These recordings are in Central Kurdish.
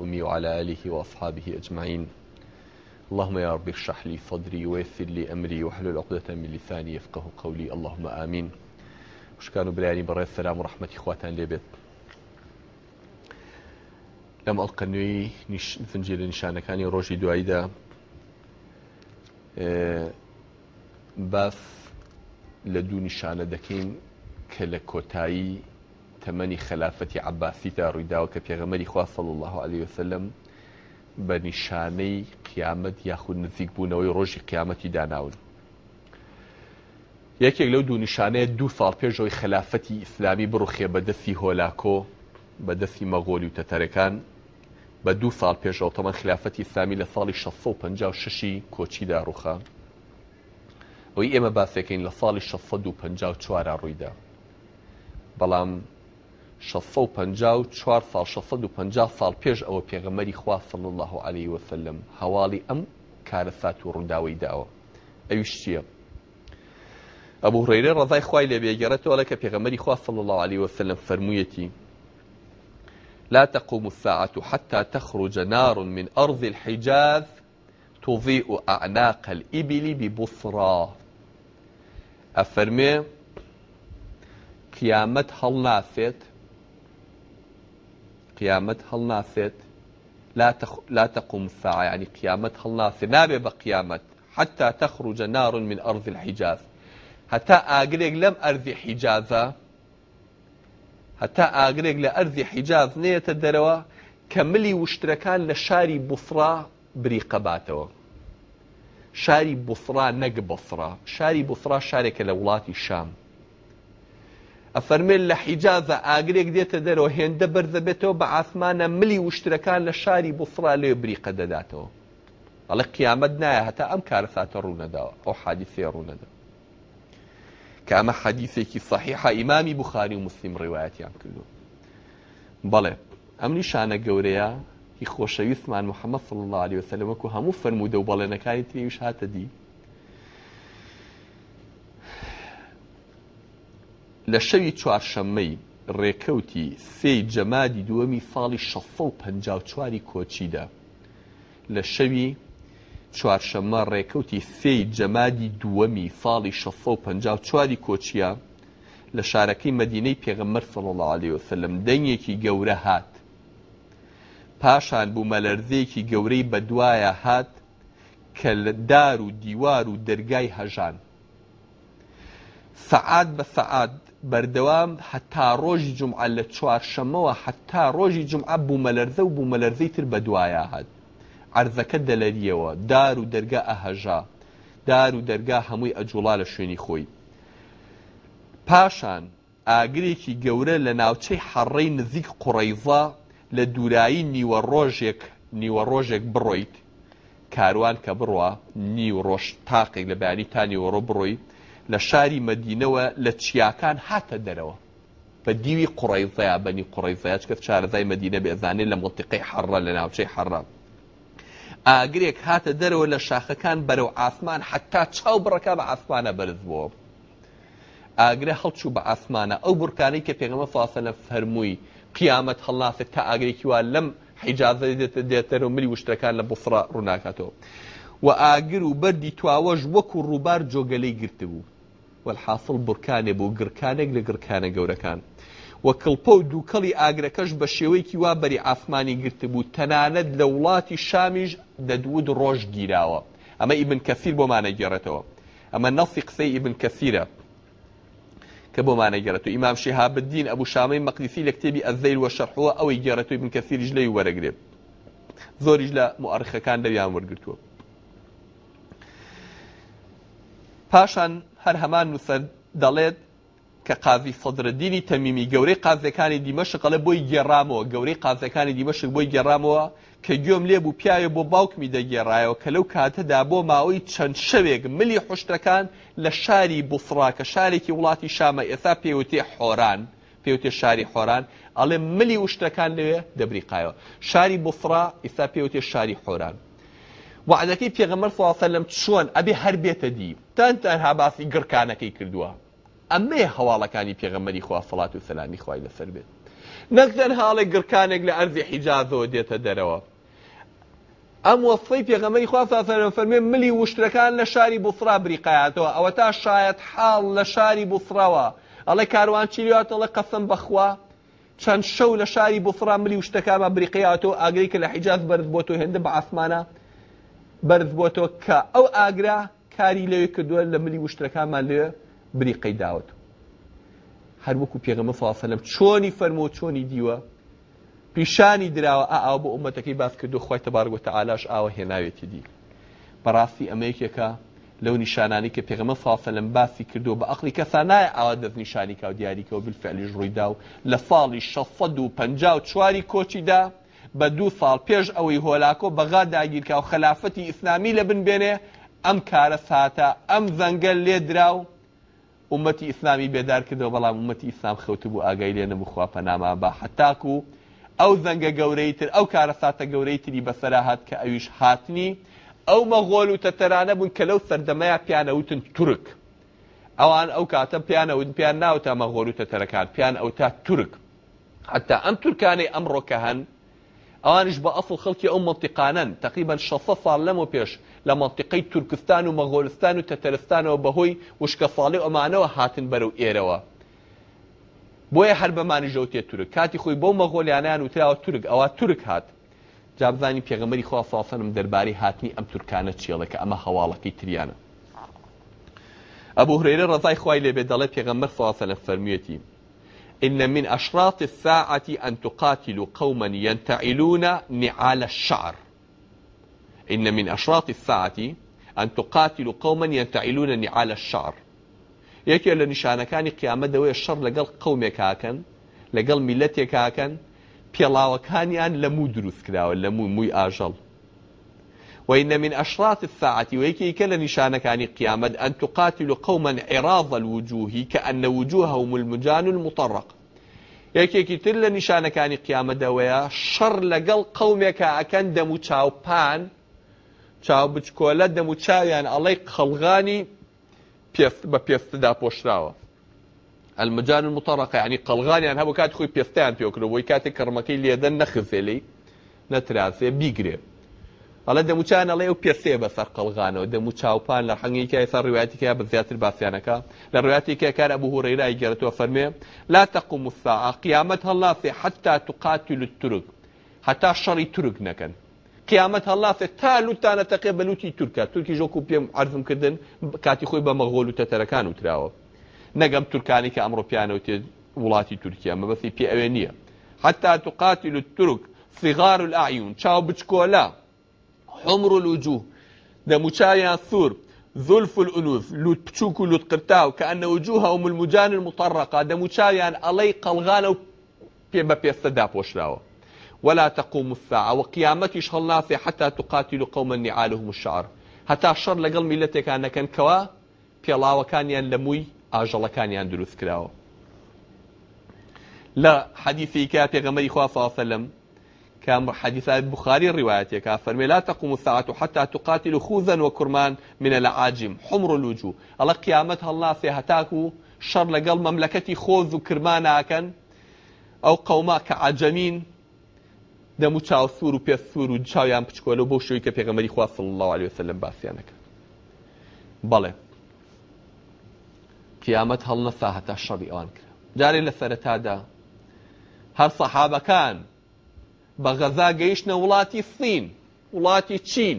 أمي وعلى آله وأصحابه أجمعين اللهم يا رب اشرح لي صدري ويسر لي أمري واحلل عقدة من لساني يفقه قولي اللهم آمين وشكانوا بلاني بري السلام ورحمة إخواتان لبيت لم ألقى نوي نش... زنجير نشانة كاني روجي دعيدا اه... باف لدو نشانا دكين كلكوتاي تەمەنی خلافەتی عباسی تا ڕوویداوە کە پێغەمەری خواصل الله عليه وسلم بە نیشانەی قیامەت یاخود نزیک بوونەوەی ڕۆژی قیامەتی داناون یەکێک لەو دوو نیشانەیە دوو ساڵ پێشەوەی خلافەتی ئیسلامی بڕوخێ بەدەستی هۆلاکۆ بەدەستی مەغۆلی و تەتەرەکان بە دوو ساڵ پێشەوە تەمە خلافەتی ئیسلامی لە ساڵی 1656 کۆچیدا ڕوخە ئەوی ئێمە باسێکین لە ساڵی 1654 ڕوویدا بەڵام شصو و پ و چوار ساڵ شەفەد و او ساڵ پێش ئەوە پێغەمەری خواصل الله عليه وسلم هەواڵی ئەم کارە سات و ڕووداوی داوە ئەویش چییە؟ ئەبوو ڕێرە ڕزای خی لە بێگەڕێتەوە لە کە پێغەمەری خواصل الله عليه وسلم فرموویەتی لا تقوم الساعة حتى تخرج نار من أرض الحجاز تضيء أعناق الإبل ببصرى أفرمي قيامت هل نافت هل هەڵناسێت لا لا تقوم الساعة يعني قيامت هلناسي نابي بقيامت حتى تخرج نار من أرض الحجاز حتى آقريق لم أرض حجازة حتى آقريق لأرض حجاز نية الدروة كملي واشتركان لشاري بصرة بريقباته شاري بصرة نق بصرة شاري بصرة شارك لولاتي الشام ئەفەرمێن لە حیجازە ئاگرێک دێتە دەرەوە هێندە بەرزەبێتەوە بە ئاسمانە ملی وشترەکان لە شاری بوسڕا لێ بریقە دەداتەوە ئەڵە قیامەت نایە هەتا ئەم کارە ساتە ڕوونەداوە ئەو حادیسێ ڕوونەدا کە ئەمە حەدیثێکی صحیحە ئیمامی بخاری و مسلیم ڕێوایەتیان کردو بەڵێ ئەم نیشانە گەورەیە هی خۆشەویستمان محەممەد صلی الله عليه وسلم وەکو هەموو فەرموودە و بەڵێنەکانی تریویش هاتە دی لە شەوی چوارشەممەی ڕێکەوتی سێی جەمادی دووەمی ساڵی 1654 کۆچیدا لە شەوی چوارشەممە ڕێکەوتی سێی جەمادی دووەمی ساڵی 1654 کۆچیە لە شارەکەی مدینەی پێغەمەر سەڵەڵعاالی وسلم دەنگێکی گەورە هات پاشان بوو مەلەرزەیەکی گەورەی بەدوایە هات کە لە دار و دیوار و دەرگای هەژان سەعات بە سەعات بەردەوام حتا ڕۆژی جمعە لە چوارشەمەوە حتا ڕۆژی جمعە بوو مەلەرزە و بوو مەلەرزەی تر بەدوایە هات عرضەکە دەلەریەوە دار و دەرگا ئەهەژا دار و دەرگا هەمووی ئەجوڵا لە شوێنی خۆی پاشان ئاگرێکی گەورە لە ناوچەی حەڕەی نزیک قوڕەیزا لە دوورایی نیوە ڕۆژێک نیوە ڕۆژێک بڕۆیت کاروان کە بڕوە نیو ڕۆژ تاقێک لە بەانی تا نیوەڕۆ بڕۆی لە شاری مەدینەوە لە چیاکان هاتە دەرەوە بە دیوی قڕیزەیە بەنی قڕیزەیە کە چارەزای مەدینە بێزانێ لە مڵتیقی حەڕە لە ناوچەی حەڕە ئاگرێک هاتە دەرەوە لە شاخەکان بەرەو ئاسمان حتا چاو بڕەکە بە ئاسمانە بەرز بووە ئاگرە هەڵچوو بە ئاسمانە ئەو بورکانەی کە پێغمە فاسە لە فەرمووی قیامەت هەڵناسێت تا ئاگرێکی وا لەم حیجازە دێتە دێتەرەوە ملی وشتەکان لە بفرا ڕووناکاتەوە و ئاگر و بەردی تواوەش وەکو ڕووبار جۆگەلەی گرتبوو والحاصل بورکانێ بوو گرکانێک لە گرکانە گەورەکان وە کڵپە و دووکەڵی ئاگرەکەش بە شێوەیەکی وا بەری ئافمانی گرتبوو تەنانەت لە وڵاتی شامیش دەدود ڕۆژ گیراوە ئەمە ئیبن کەفیر بۆمانە گێڕێتەوە ئەمە نەفی قسەی ئیبن کەفیرە کە بۆمانە گەڕێت و ئیمام شێهابدین ئەبوو شامی مەقلیسی لە کتێبی ئەزەیر وە شەرحەوە ئەوەی گێڕێت و ئیبن کەفیریش لەی وەرەگرێت زۆریش لە مؤرخەکان دەویان وەرگتووە پاشان هەر هەمان نووسەر دەڵێت کە قاوی فدردینی تەمیمی گەورەی قازەکانی دیمەشقەڵە بۆی گێڕامەوە گەورەی قازەکانی دیمەشک بۆی گێڕامەوە کە گوێم لێ بوو پیاوە بۆ باوکمی دەگێڕایەوە کە لەو کاتەدا بۆ ماوەی چەند شەوێک ملی حشتەکان لە شاری بوفڕا کە شارێکی وڵاتی شامە ئێستا پێوتێ حۆران پێوتێ شاری حۆران ئەڵێ ملی وشتەکان لەوێ دەبریقایەوە شاری بوفڕا ئێستا پێوتێ شاری حۆران وعدەکەی پێغەمەر سوواسەلم چۆن ئەبێ هەر بێتە دی تەن تەنها باسی گڕکانەکەی کردووە ئەمەیە هەواڵەکانی پێغەمەری خواسەڵات و سەلامی خوای لەسەر بێت نەکدەن هاڵی گڕکانێک لە ئەرزی حیجازەوە دێتە دەرەوە ئەم وەسڵی پێغەمەری خواسەسەرم فەرمێ ملی وشترەکان لە شاری بوسرا بریقایاتەوە ئەوە تا شایەت حاڵ لە شاری بوسراوە ئەڵێ کاروان چیریاتەڵە قەسم بەخوا چەند شەو لە شاری بوسرا ملی وشتەکانمە بریقیاتەوە ئاگری کە لە حیجاز بەرز بۆ تۆ هێندە بە ئاسمانە بەرز بۆتەوە کە ئەو ئاگرا کاری لەوێ کردووە لە ملی وشتەکانمان لێ بریقەی داوت هەر وەکو پێغەمە فاسەلم چۆنی فەرمۆ چۆنی دیوە پیشانی دراوە ئاو بۆ ئومەتەکەی باس کردو خۆی تەبارگوتە ئالاش ئاوە هێناوێتی دی بەڕاستی ئەمەیەکێکە لەو نیشانانی کە پێغمە فاسەلم باسی کردو بە ئەقلی کەسا نایە ئاوا دەستنیشانی کا و دیاریکەەوە بالفعلیش ڕوویدا و لە ساڵی 1650 چواری کۆچیدا بە دوو ساڵ پێش ئەوەی هۆلاکۆ بەغا داگیرکە و خلافەتی ئیسلامی لە بنبێنێ ئەم کارە ساتە ئەم زەنگەل لێدرا و ومەتی ئیسلامی بێدار کردەوە بەڵام ومەتی ئیسلام خەوت بوو ئاگای لێ نەبخوا پەناما بە حتاکو ئەو زەنگە گەورەیتر ئەو کارە ساتە گەورەیتری بەسەرا هات کە ئەویش هاتنی ئەو مەغۆل و تەتەرانە بوون کە لەو سەردەمەیە پیانەوتن تورک ئەوان ئەو کاتە پیانەون پیان ناوتە مەغۆل و تەتەرەکان پیان ئەوتا تورک حتا ئەم تورکانەی ئەمڕۆکە هەن ئەوانش بە ئەفڵ خەڵکی ئەو منتیقانەن تقریبان شەفە فالەمەوە پێش لە منتیقەی تورکستان و مەغۆلستان و تەتەرستانەوە بەهۆی وشکە ساڵی ئەمانەوە هاتن بەرەو ئێرەوە بۆیە هەر بەمانی ژەوتێ تورک کاتی خۆی بۆ مەغۆلیانیان وتراوە تورک ئەوە تورک هات جابزانی پێغەمەری خوا ساسەنم دەربارەی هاتنی ئەم تورکانە چێڵەکە ئەمە هەواڵەکەی تریانە ئەبوو هرێرە ڕزای خوای لێبێ دەڵێ پێغەمەر ساسە لە فەرمیەتی إن من أشراط الساعة أن تقاتل قوما ينتعلون نعال الشعر إن من أشراط الساعة أن تقاتل قوما ينتعلون نعال الشعر یەکێ لە نیشانەکانی قیامەتەوەی شەڕ لەگەڵ قومێکاکەن لەگەڵ میلەتێکاکەن پێڵاوەکانیان لە لمو دروس كذا ولا مو مو أجل وإن من أشراط الساعة ويكيك لنشانك عن القيامة أن تقاتل قوما عراض الوجوه كأن وجوههم المجان المطرق یەکێکی تر لە نیشانەکانی قیامەتەوەیە شەڕ لەگەڵ قەومێکە ئەکەن دەم و چاوپان تشاو يعني علي خلغاني چاویان ئەڵەی دا بە المجان پۆشراوە يعني متەڕق يعني قەلغانیان كات خوي بيستان پێستیان ويكاتي كرمكي کەڕمەکەی لێدە نەخفێلی نترازي بيقريب ئەڵە دەموچان ئەڵێ و پێسێ بەسەر قەڵغانەوە دەمو چاوپان لە حەنگیکای سەر ڕواتیکە بە زیاتر باسییانەکە لە ڕواتیکە کار ئەبوو هوڕێرای گەرتووە فەرمێ لا تەقوم الساعة قیامەت هەڵافێ حتا تقاتل الترك حتا شەڕی تورک نەکەن قیامەت هەڵافێ تا لوتانە تەقێ بەلوتی تورکە تورکی ژۆک و پێم عرضم کردن کاتی خۆی بە مەغۆل و تەتەرەکان وتراوە نەگەم تورکانی کە ئەمڕۆ پیانەوە تێ وڵاتی تورکیا مەبەسی پێ ئەوێ نییە حتا تقاتل الترك صغار الأعين چاو بچکۆلا حمر الوجوه دموچايا ثور ذلف الأنوف لوت بتشوكو لوت قرتاو كأن وجوههم المجان المطرقة دموچايا ألي قلغانو بيبا بيستدا بوشلاو ولا تقوم الساعة وقيامتش هلناسي حتى تقاتل قوما نعالهم الشعر هەتا شەر لەگەڵ میلەتێکانەکەن کەوا پێڵاوەکانیان لە مووی ئاژەڵەکانیان دروست کراوە. لە حەدیفیکە پێغەمەری خوافاافەلم كان حديث البخاري روايتك فرمي لا تقوم الساعة حتى تقاتل خوذا وكرمان من العاجم حمر الوجوه الله قيامتها الله سيهتاكو شر لقل مملكتي خوذ وكرماناكا ئەو قەوما کە عجەمین دەمو چاو سوور و پێ سوور و چاویان پچکۆلە بۆ شوی کە پێغەمەری خواصل الله عليه وسلم باسییانەکە بەڵێ قیامەت هەڵ نەسا هەتا شەڕی ئەوان کرا جارێ لە سەرەتادا هەر سەحابەکان بە غەزا گەیشتە وڵاتی سین وڵاتی چین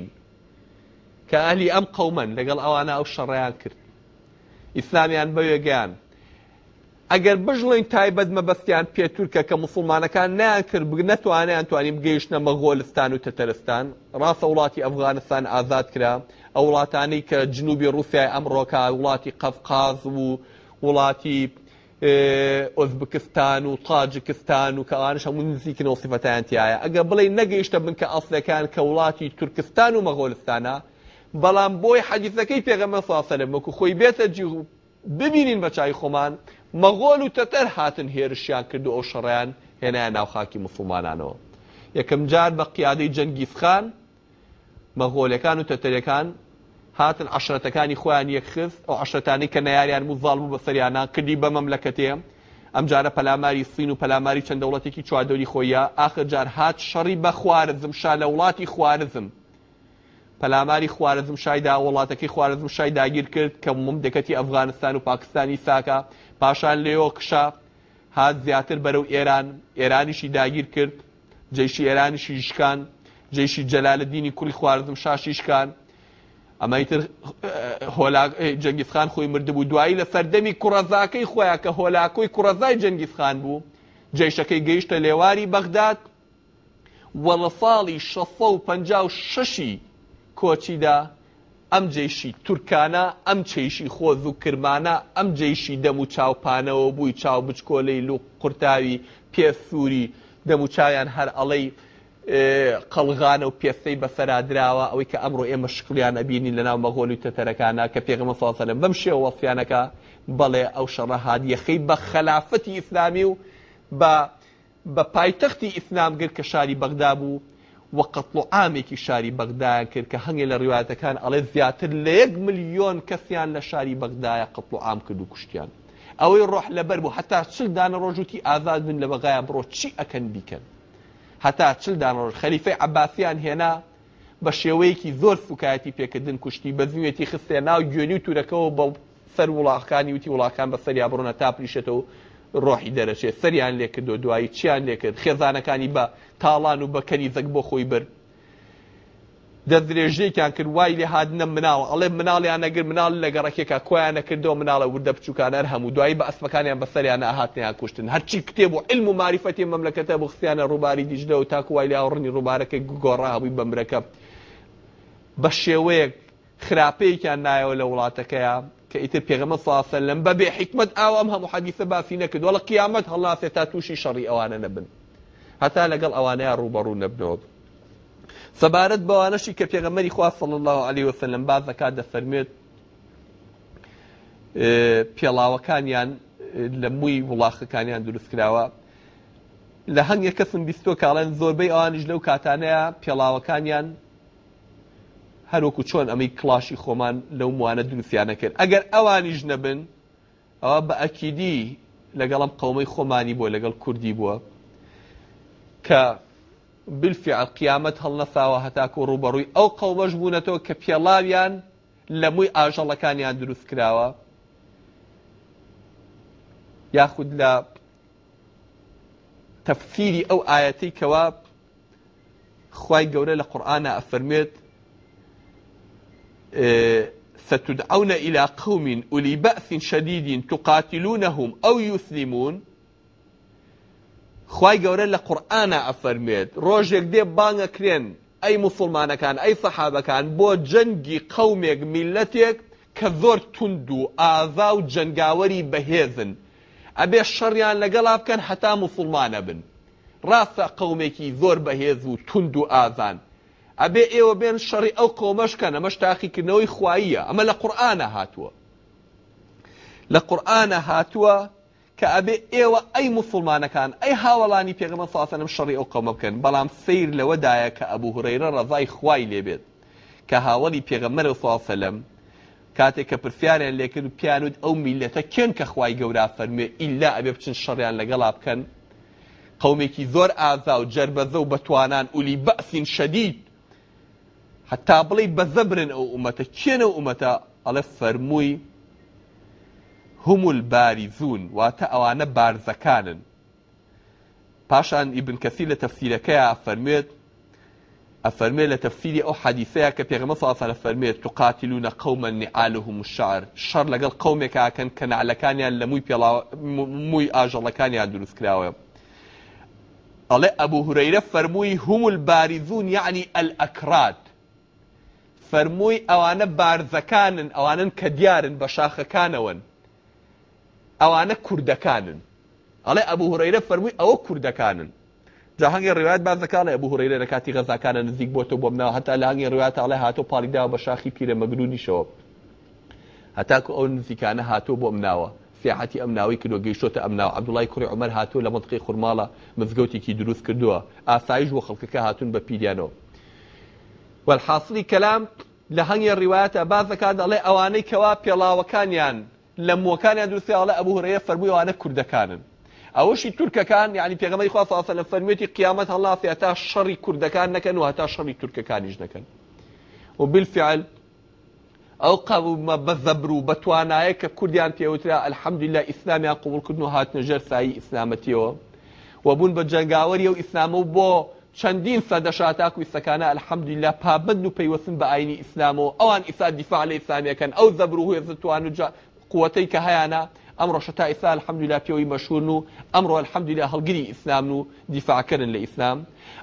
کە ئەلی ئەم قەومەن لەگەڵ ئەوانە ئەو شەڕیان کرد ئیسلامیان بەوێگەیان ئەگەر بژڵین تایبەت مەبەستیان پێتورکە کە مسلمانەکان نیان کرد نەتوانیان توانیم گەیشتە مەغۆلستان و تەتەرستان ڕاستە وڵاتی ئەفغانستان ئازاد کرا ئەو وڵاتانی کە جنوبی رووسای ئەمڕۆکە وڵاتی قەفقاز و وڵاتی ئۆزبکستان و تاجکستان و کەوانش هەموو نزیکن وسیفەتیانتیایە ئەگە بڵێ نەگەیشتە بنکە ئەسلەکان کە وڵاتی تورکستان و مەغۆلستانە بەڵام بۆی حەجیزەکەی پێغەمە ساسەلمەکو خۆی بێتە جی ببینین بە چای خۆمان مەغۆل و تەتەر هاتن هێرشیان کرد و ئەو شەڕیان هێنایان ناوخاکی مسلمانانەوە یەکەم جار بە قیادەی جەنگیزخان مەغۆلەکان و تەتەرەکان هاتن عشرەتەکانی خۆیان یەکخست ئەو عشرەتانی کە نەیاریان و زاڵبوو بە سەریانە کردی بە مەملەکەتەیە ئەم جارە پەلاماری سین و پەلاماری چەند دەوڵەتێکی چواردۆری خۆیە ئاخر جار هات شەڕی بە خوارزم شا لە وڵاتی خوارزم پەلاماری خوارزم شایدا وڵاتەکەی خوارزم شای داگیر کرد کە مم دەکەتی ئەفغانستان و پاکستانی ساکە پاشان لێەوە قشا هات زیاتر بەرەو ئێران ئێرانیشی داگیر کرد جێشی ئێرانیشی شکان جێشی جەلالە دینی کوری خوارزم شاشیشکان ئەمەتر جەنگیفخان خۆی مردبوو دوایی لە فەردەمی کوڕەزاکەی خۆیان کە هۆلاکۆی کوڕەزای جەنگیفخان بوو جێشەکەی گەیشتە لێواری بەغداد وە لە ساڵی 1656 کۆچیدا ئەم جێشی تورکانە ئەم چێشی خۆز و کرمانە ئەم جێشی دەم و چاوپانەوە بووی چاو بچکۆلەی لو قورتاوی پێسووری دەموچایان هەر ئەڵەی قەڵغانە و پێستەی بە فەرادراوە ئەوەی کە ئەمڕۆ ئێمە شکلیانە بینی لەناو مەغۆلی تەتەرەکانە کە پێغمە ساسەلم بەم شێوە وەفیانەکە بەڵێ ئەو شەڕە هادیەخەی بە خەلافەتی ئیسلامی و بە بە پایتەختی ئیسلام گرت کە شاری بەغدا بوو وە قەتڵعامێکی شاری بەغدایان کرد کە هەنگێ لە ڕواتەکان ئەڵێ زیاتر لە یەک میلیۆن کەسیان لە شاری بەغدایە قەتڵعام کرد و کوشتیان ئەوەی ڕۆح لەبەر بوو هەتا چلدانە ڕۆژوتی ئازاد بن لە بەغایان بڕۆ چی ئەکەن بیکەن هەتا چلدان ڕۆژ خەلیفەی عباسیان هێنا بە شێوەیەکی زۆر سوکایەتی پێکردن کوشتی بەزیوێتی خستێ ناو گوێنی و تورەکەەوە بە سەر وڵاخەکانی وتی وڵاکان بە سەریا بڕۆنە تاپریشێتەوە ڕۆحی دەرەچێت سەریان لێکرد دو دوایی چیان لێکرد خێزانەکانی بە تاڵان و بەکەنی زەک بۆ خۆی برد دە درێژەیەکیان کرد وای لێ هادنە مناڵ ئەڵێ مناڵیان نەگر مناڵ لە گەڕەکێکا کۆیان نەکردەوە مناڵە وردە بچووکانەر هەموو دوایی بە ئەسمەکانیان بەسەریان ئاهاتنیان کوشتن هەرچی کتێب و علم و معرفەتی مەملەکەتە بۆ خستیانە ڕووباری دیژدەەوە تاکو وای لە ڕنی ڕووبارەکەی گۆڕا هەبووی بەمرەکە بە شێوەیەک خراپەیەکیان نایەوە لە وڵاتەکەیە کە ئیتر پێغمە ساسە لەم بەبێ حکمت ئاوام هەموو حەدیسە باسی نەکرد وەڵە قیامەت هەڵاسێ تا تووشی شەڕی ئەوانە نەبن هەتا لەگەڵ ئەوانەیە ڕوبەڕوو نەبنەوە بن سەبارەت بەوانەشی کە پێغەمەری خوا صلی الله عليه وسلم باز زکات دەفەرمێت پێڵاوەکانیان لە مووی وڵاخەکانیان دروستکراوە لە هەنگە کەسم بیستۆ کاڵێن زۆربەی ئەوانش لەو کاتانەیە پێڵاوەکانیان هەروکو چۆن ئەمەی کلاشی خۆمان لەو موانە دروستیانە کرد ئەگەر ئەوانیش نەبن ئەوە بە ئەکیدی لەگەڵم قومەی خۆمانی بووە لەگەڵ کوردی بووە کە بالفعل قيامت هەڵنەساوە هەتاکو هتاكو روبروي او قوم جبونتو كبيلاويان لموي اجل كان کراوە یاخود ياخذ لا ئەو او اياتي كواب گەورە لە قورآانە افرميت ستدعون إلى قوم أولي بأس شديد تقاتلونهم أو يسلمون خی گەورە لە قورآە ئەفەرمێت ڕۆژێک دێ بانگە کرێن ئەی مسلمانەکان ئەی سەحابەکان بۆ جەنگی قەومێک میلەتێک کە زۆر تونند و ئازا و جنگاوەری بەهێزن ئەبێ شەڕیان لەگەڵا بکەن هەتا مسلمانە بن ڕاستە قەومێکی زۆر بەهێز و تونند و ئازان ئەبێ ئێوە بێن شەڕی ئەو کۆمەشکەن ئەمەش تاقیکردنەوەی خواییە ئەمە لە قورآە هاتووە لە قورآە هاتووە کە ئەبێ ئێوە ئەی مسلمانەکان ئەی هاوڵانی پێغمە ساسەنم شەڕی ئەو قەمە بکەن بەڵام سیر لەوەدایە کە ئەبوو هورەیرە ڕزای خوای لێبێت کە هاوڵی پێغەمەر ساسەلم کاتێک کە پرسیاریان لێکرد پیانوت ئەو میلەتە کێن کە خوای گەورە فەرمێ ئیلا ئەبێ بچن شەڕیان لەگەڵا بکەن قومێکی زۆر ئازا و جربەزە و بەتوانان ئولی بەسین شەدید حتا بڵێ بەزەبرن ئەو ئومەتە کێنە ئومەتە ئەڵە فەرمووی هم البارزون واتە ئەوانە بارزەکانن پاشان افرميت افرميت لە تەفسیرەکەی ئەفەرمێت ئەفەرمێ لە تقاتلون قوما نعالهم الشعر الشعر ساسەرە فەرمێت تقاتیلونە قەومە كان كان شەڕ لەگەڵ قەومێکاکەن کەنعلەکانیان لە اجل مووی ئاژەڵەکانیان كلاوي قال ابو هريره فرموي هم البارزون يعني الاكراد فرموي اوانا بارزەکانن ئەوانن کە دیارن بە ئەوانە کوردەکانن ئەڵێ ئەبوو هوڕەیرە فەرمووی ئەوە کوردەکانن جاهنگی ڕوات باز دەکانە ئەبوو هوڕەیرە لە کاتی غەزاکانە نزیک بۆتۆ بۆ مناوە هەتا لە هەنگی ڕوات ئەڵێ هاتۆ پاڵیدا بە شاخی پیرە مەگرونیشەوە هەتاکو ئەو نزیکانە هاتۆ بۆ مناوە سیاحتی ئەمناوی کردو گەیشتە ئەمناو عبدوڵای کوڕی عمر هاتوو لە منطقی خورماڵە مزگەوتێکی دروست کردووە ئاسایش وە خەڵکەکە هاتون بە پیریانەوە والحاصلی کەلام لە هەنگی ڕیواتە باز دەکات دەڵێ ئەوانەی کەوا پێڵاوەکانیان لم وكان يدرس على أبو هريرة کوردەکانن ئەوەشی يعني كرد كان پێغەمەی خواسە لە فەرمێتی قیامەت هەڵاسی هەتا شەڕی کوردەکان نەکەن و هەتا شەڕی تورکەکانیش نەکەن و بالفعل ئەو قەومە بە زەبر و بەتوانایە کە کوردیان پێوترا ئەلحەمدی لە ئیسلامیان قوڵکردن و هاتنەژەر سایی ئیسلامەتیەوە و بوون بە جنگاوەری و ئیسلامە و بۆ چەندین سەدەشا تاکو ئیسەکانە ئەلحەمدی لە پابند و پەیوەسن بە ئاینی ئیسلام و ئەوان ئیسا دیفاع لە ئیسلامیەکەن ئەو زەبر قوتەی کە هەیەە ئەمڕۆ شتا ئیسا الحەمدولا پێوەی مەشورن و ئەمڕۆ الحەمدولا هەڵگیری ئیسلام و دیفاکردن لە ئیسلام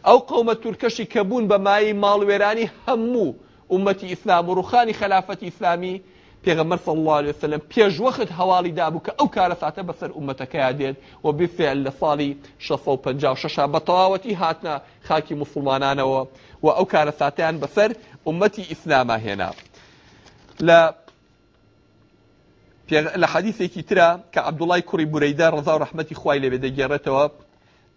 ئەو قومە تورکەشی کە بوون بە مای ماڵوێرانی هەموو عومەتی ئیسلام و روخانی خلافەتی ئیسلامی پێغەمەر صلی الله عليه وسلم پێشوەخت هەواڵی دابوو کە ئەو کارە ساتە بەسەر عومەتەکەیا دێت و بفعل لە ساڵی 1656 بە تەواوەتی هاتنە خاکی مسلمانانەوە و ئەو کارە ساتیان بەسەر عومەتی ئیسلامە هێنا لە لە حەدیثێکی ترا کە عبدوڵای کوڕی بورەیدا ڕزا و ڕحمەتی خوای لێبێ دەگێڕێتەوە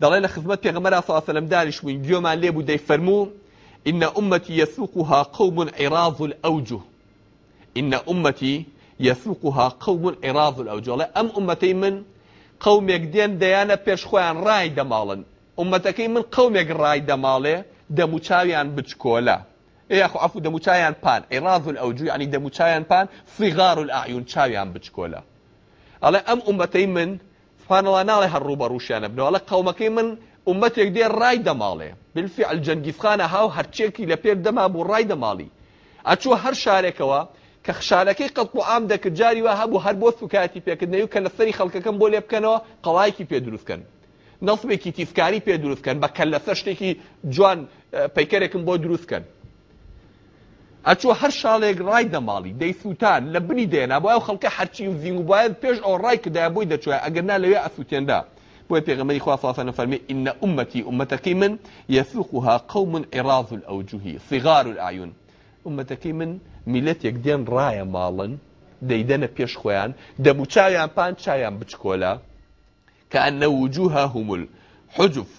دەڵێ لە خزمەت پێغمەرا سەلەم دانیش بووین گوێمان لێ بوو دەی فەرموو إن أمتي يسوقها قوم عراض الأوجه إن أمتي يسوقها قوم عراض الأوجه لا أم أمتي من قوم يقدين ديانا بيش خوان راي دمالن أمتكي من قوم يقراي دمالي دموچاويان بچكولا یاخ عفو دەموچیان پان عێراض ئەوجو ینی دەموچیان پان فیغار و ئاعیون چاویان بچکۆلە ئەڵێ ئەم عومەتەی من فانەوە ناڵێ هەڕوو بە ڕوشیانە بنەوەڵە قەومەکەی من عومەتێک دێ ڕای دەماڵێ بلفعل جەنگیفخانە هاو هەرچێکی لە پێر دەما بوو ڕای دەماڵی ئەچوە هەر شارێکەوە کە خشارەکەی قەڵ و ئام دەکرد جاری وە هەبوو هەر بۆ سوکاتی پێکردنەوە کە لە سەری خەڵکەکەم بۆ لێ بکەنەوە قەڵایکی پێ دروستکەن نەڵسبێکی تیفکاری پێ دروستکەن بە کەل لەسەر شتێکی جوان پەیکەرێکم بۆ دروستکەن ئەچوو هەر شاڵێک ڕای دەماڵی دەیسووتان لە بنی دێنا بۆ ئەو خەڵکە هەرچی و زیین و باید پێش ئەو ڕای کردای بۆی دەچوە ئەگەرنا لەوێ ئەسووتێندا بۆی پێغمەری خواسە نەفەرمی ئینە ئومەتی ئومەتەکەی من یەسوخها قوم من عێراز و ئەوجوهی سیغار و ئاون ئومەتەکەی من میلەتێک دێن ڕایە ماڵن دەیدەنە پێش خۆیان دەموچاویان پان چایان بچکۆلا کە ئەنە وجوها هومل حجف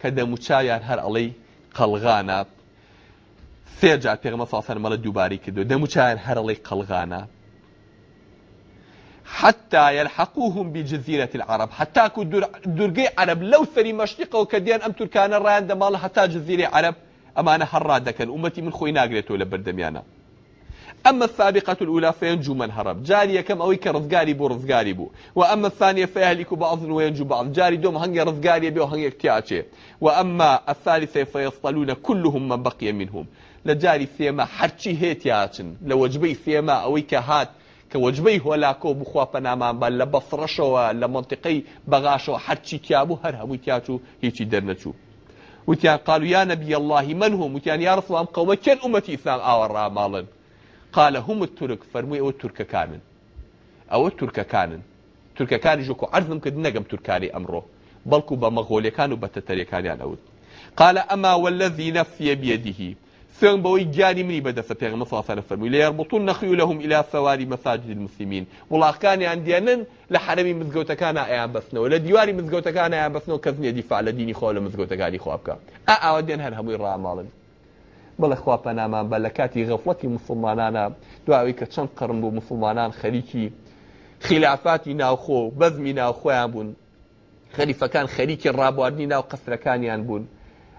کە دەموچاویان هەر ئەڵەی قەلغانە سێ جار پێغمە ساسەر مەرە دووباری کردو دەموچار هەرڵی قەلغانە حتى يلحقوهم بجزيرة العرب حتى كو درقي عرب لو سري مشتقه وكديان أم تركان الران دمال حتى جزيرة عرب أما أنا هرادة كان أمتي من خوي ناقريتو لبردميانا أما السابقة الأولى فينجو من هرب جارية كم أوي كرزقاري بو رزقاري بو وأما الثانية فيهلك بعض وينجو بعض جاري دوم هنجي رزقاري بيو هنجي اكتياتي وأما الثالثة فيصطلون كلهم من بقي منهم لە جاری فێمە هەرچی هێتیاچن لە وەجبەی فێمە ئەوەی کە هات کە وەجبەی هۆلاکۆ بخوا پەنامانبان لە بەفڕەشەوە لە منطقەی بەغاشەوە هەرچی تیابوو هەر هەمووی تیاچوو هیچی دەرنەچوو. وتیان قالویانە بی اللهی من هم وتیان یارفڵام قەوە کێن ئومەتی ئسلام ئاوە ڕاماڵن قالە هم تورک فەرمووی ئەوە تورکەکانن ئەوە تورکەکانن تورکەکانی ژۆکو عرضم کرد نەگەم تورکانی ئەمڕۆ بەڵکو بە مەغۆلیەکان و بەتەتەریەکانیان ئەوت قالە ئەما والذی نەفیە بێدیهی سوێن بەوەی گیانی منی بەدەستە پێغمە ساسەرە فەرمی لە یاربتون نەخی لەهم ئیلا سەواری مەساجد مسلمین وڵاقانیان دیێنن لە حرەمی مزگەوتەکانە ئەیان بەسنەوە لە دیواری مزگەوتەکان ئەیان بەسنەوە کەس نیە دیفا لە دینی خۆ لە مزگەوتەکانی خوابکە ئا ئاوە دێن هەر هەمووی ڕاماڵن بەڵە خوا پەنامان بە لە کاتی غەفڵەتی مسلمانانە دواوی کە چەند قڕم بوو مسلمانان خەریکی خلافاتی ناوخۆ بەزمی ناوخۆیان بوون خەریفەکان خەریکی ڕابواردنی ناو قسرەکانیان بوون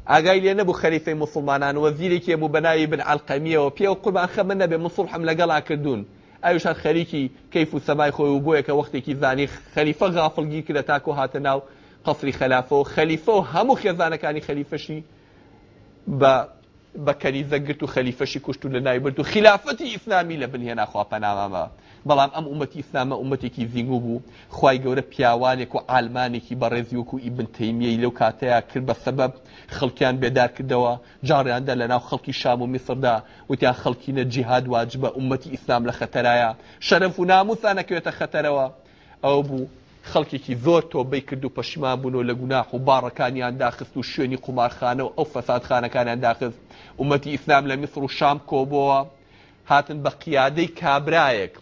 ئاگای لێ نەبوو خەریفەی مسلمانان وەزیرێکی هەبوو بەناوی بن عەلقەمیەوە پێوە قوربان خەمە نەبێ مسلحم لەگەڵا کردوون ئاویشان خەریکی کەیف و سەمای خۆی و بۆیە کە وەختێکی زانی خەریفە غافڵگی کردە تاکو هاتە ناو قەفری خەلافە و خەلیفە و هەموو خێزانەکانی خەلیفەشی بە بە کەریزەگرت و خەلیفەشی کوشت و لە نای برد و خلافەتی ئیسلامی لە بنهێناخواپەنامەمە بەڵام ئەم عومەتی ئسلامە عومەتێکی زیینگو بوو خی گەورە پیاوانێک و ئالمانێکی بەڕێزیوەکو ئیبن تەیمیەی لەو کاتەیە کرد بە سەبەب خەڵکیان بێدار کردەوە جاڕیاندا لە ناو خەڵکی شام و میسردا وتیان خەڵکینە جیهاد واجبە عومەتی ئیسلام لە خەتەرایە شەرف و ناموسانەکوێتە خەتەرەوە ئەو بوو خەڵکێکی زۆر تۆبەی کرد و پەشمان بوون لە گوناح و باڕەکانیان داخست و شوێنی قمارخانە و ئەو فەسادخانەکانیان داخست عومەتی ئیسلام لە میسر و شام کۆبەوە هاتن بە قیادەی کابرایەک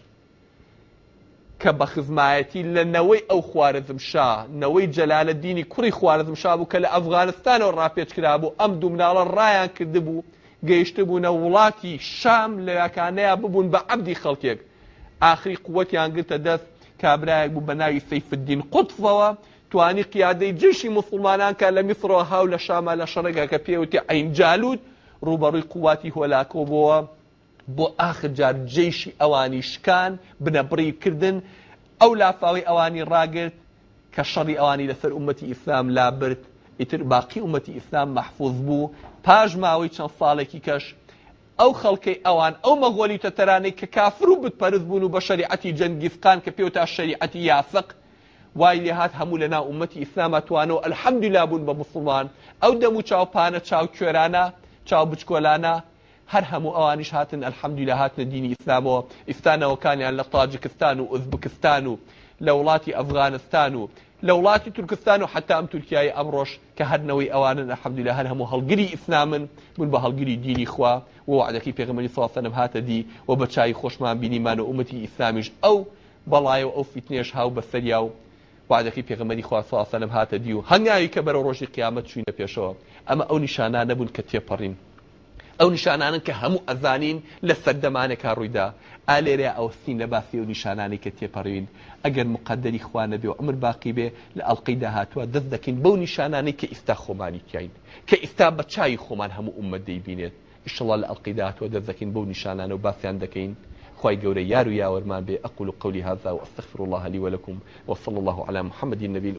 کە بە خزمایەتی لە نەوەی ئەو خوارزم شا نەوەی جەلالە دینی کوڕی خوارزم شا بوو کە لە ئەفغانستانەوە ڕاپێچ کرا بوو ئەم دوو مناڵە ڕایان کردبوو گەیشتبوونە وڵاتی شام لەیاکانەیە ببوون بە عەبدی خەڵکێک ئاخری قوتیان گرتە دەست کابراایەک بوو بە ناوی سەیفدین قوتفەوە توانی قیادەی جشی مسلمانان کە لە میفرەوە هاو لە شامە لە شەڕێگا کە پێوتی ئەینجالود ڕوبەڕووی قوواتی هۆلاکۆ بووە بۆ آخر جار جێشی ئەوانی شکان بنەبڕیکردن ئەو لافاوی ئەوانی ڕاگرت کە شەڕی ئەوانی لەسەر عومەتی ئیسلام لابرد ئیتر باقی عومەتی ئیسلام محفوظ بوو پاش ماوەی چەند ساڵێکی کەش ئەو خەڵکەی ئەوان ئەو مەغۆلی تەتەرانەی کە کافر و بتپەرز بوون و بە شریعەتی جەنگیفقان کە پێوتا شریعەتی یافق وای لێ هات هەموو لەنا عومەتی ئیسلامەتوانەوە ئەلحەمدولا بوون بە مسلمان ئەو دەمو چاوپانە چاو کوێرانە چاو بچکۆلانە هەر هەموو ئەوانیش هاتن ئەلحەمدی لە هاتنە دینی ئیسلامەوە ئستانەوەکانیان لە تاجکستان و ئۆزبکستان و لە وڵاتی ئەفغانستان و لە وڵاتی تورکستان و حتا ئەم تورکیای ئەمڕۆژ کە هەرنەوەی ئەوانن ئەحەمدی لە هەر هەموو هەڵگری ئیسلامن بن بە هەڵگری دینی خوا و عادەکەی پێغمەری ساسەنم هاتە دی و بە چای خۆشمان بینیمان و عومەتی ئیسلامیش ئەو بەڵایە و ئەو فیتنێش هاو بەسەریا و وعدەکەی پێغمەری خواسەلم هاتە دی و هەنگاوی کە بەرە ڕۆژی قیامەت چوینە پێشەوە ئەمە ئەو نیشانانە بوون کە تێپەڕین او ئەو نیشانانن کە هەموو ئەزانین لە رویدا آلی ریا او سین لباسی باسی نشانانی که تی پروین اگر مقدری خوانه بێ و ئەمر باقی بێ لە ئەڵلقی داهاتوە دەست دەکەین بەو نیشانانی کە ئیستا خۆمانی کاین کە ئیستا بە چای خۆمان هەموو ئومە دەیبینێت ئیشڵا لە ئەڵلقی داهاتوە دەست دەکەین بەو نیشانانە و باسییان دەکەین خواي یاور يا ياورمان اقول قولی هذا وأستغفر الله لي ولكم وصلى الله علی محمد النبی